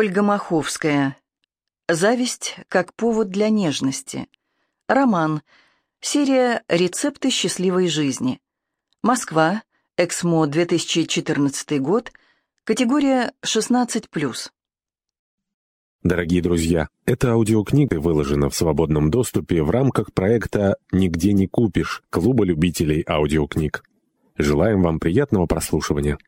Ольга Маховская. Зависть как повод для нежности. Роман. Серия «Рецепты счастливой жизни». Москва. Эксмо, 2014 год. Категория 16+. Дорогие друзья, эта аудиокнига выложена в свободном доступе в рамках проекта «Нигде не купишь» Клуба любителей аудиокниг. Желаем вам приятного прослушивания.